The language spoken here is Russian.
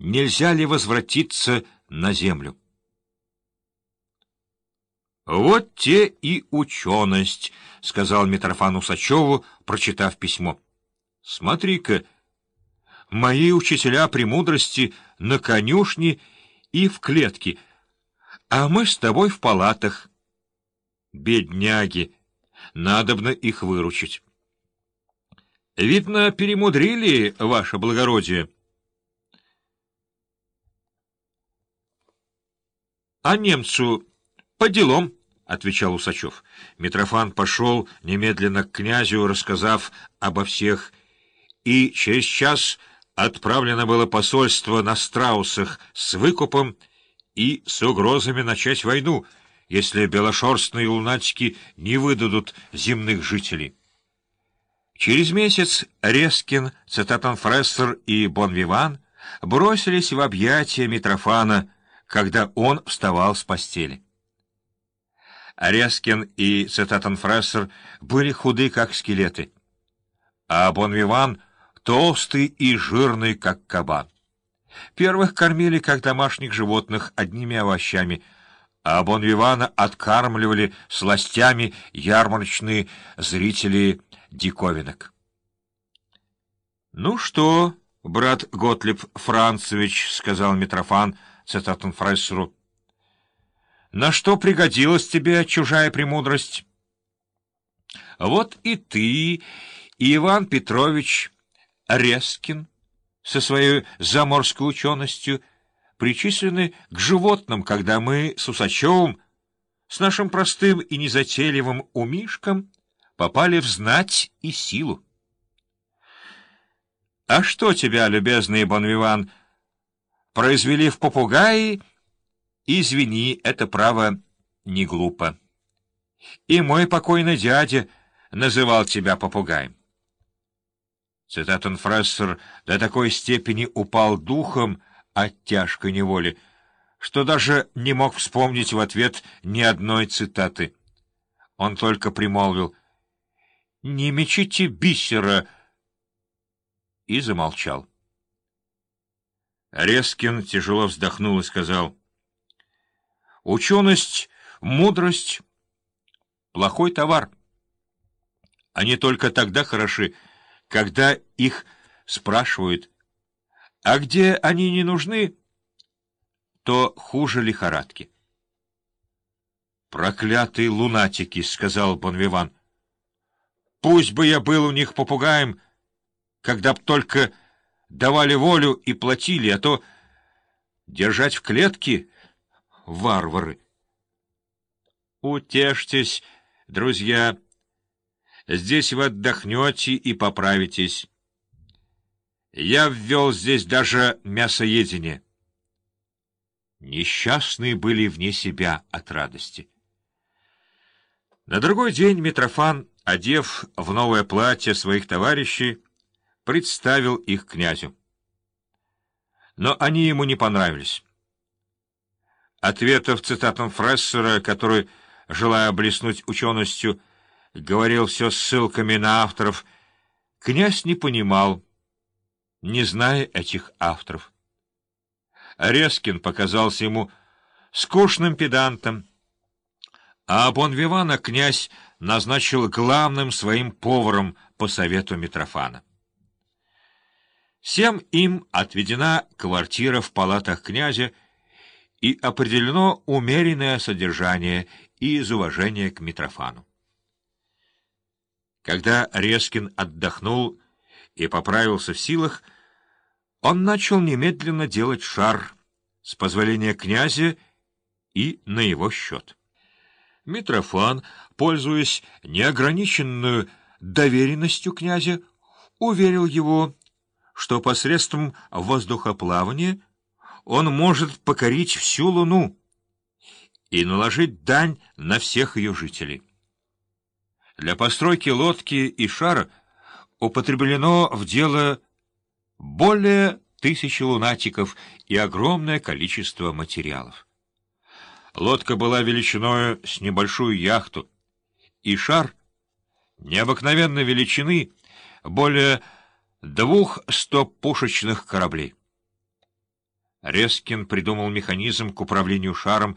нельзя ли возвратиться на землю. «Вот те и ученость», — сказал Митрофан Усачеву, прочитав письмо. «Смотри-ка, мои учителя премудрости на конюшне и в клетке, а мы с тобой в палатах. Бедняги, надобно их выручить». «Видно, перемудрили, ваше благородие». «А немцу по делам?» — отвечал Усачев. Митрофан пошел немедленно к князю, рассказав обо всех, и через час отправлено было посольство на страусах с выкупом и с угрозами начать войну, если белошерстные лунатики не выдадут земных жителей. Через месяц Рескин, Цитатонфрессор и Бонвиван бросились в объятия Митрофана, когда он вставал с постели. Рескин и Цитатонфрессор были худы, как скелеты, а Бонвиван — толстый и жирный, как кабан. Первых кормили, как домашних животных, одними овощами, а Бонвивана откармливали сластями ярмарочные зрители диковинок. — Ну что, брат Готлиб Францевич, — сказал Митрофан, — цитатом Фрессеру. «На что пригодилась тебе чужая премудрость?» «Вот и ты, и Иван Петрович Резкин со своей заморской ученостью причислены к животным, когда мы с Усачевым, с нашим простым и незатейливым умишком, попали в знать и силу. А что тебя, любезный Бонвиван, произвели в попугаи, извини, это право не глупо. И мой покойный дядя называл тебя попугаем. Цитатон Фрессер до такой степени упал духом от тяжкой неволи, что даже не мог вспомнить в ответ ни одной цитаты. Он только примолвил «Не мечите бисера!» и замолчал. Резкин тяжело вздохнул и сказал, «Ученость, мудрость — плохой товар. Они только тогда хороши, когда их спрашивают, а где они не нужны, то хуже лихорадки». «Проклятые лунатики!» — сказал Бонвиван. «Пусть бы я был у них попугаем, когда б только...» давали волю и платили, а то держать в клетке — варвары. Утешьтесь, друзья, здесь вы отдохнете и поправитесь. Я ввел здесь даже мясоедение. Несчастные были вне себя от радости. На другой день Митрофан, одев в новое платье своих товарищей, представил их князю. Но они ему не понравились. Ответов цитатом Фрессера, который, желая блеснуть ученостью, говорил все ссылками на авторов, князь не понимал, не зная этих авторов. Резкин показался ему скучным педантом, а Бонвивана князь назначил главным своим поваром по совету Митрофана. Всем им отведена квартира в палатах князя и определено умеренное содержание и из уважения к Митрофану. Когда Резкин отдохнул и поправился в силах, он начал немедленно делать шар с позволения князя и на его счет. Митрофан, пользуясь неограниченную доверенностью князя, уверил его, что посредством воздухоплавания он может покорить всю Луну и наложить дань на всех ее жителей. Для постройки лодки и шара употреблено в дело более тысячи лунатиков и огромное количество материалов. Лодка была величиной с небольшую яхту, и шар необыкновенной величины, более двух стопушечных кораблей. Резкин придумал механизм к управлению шаром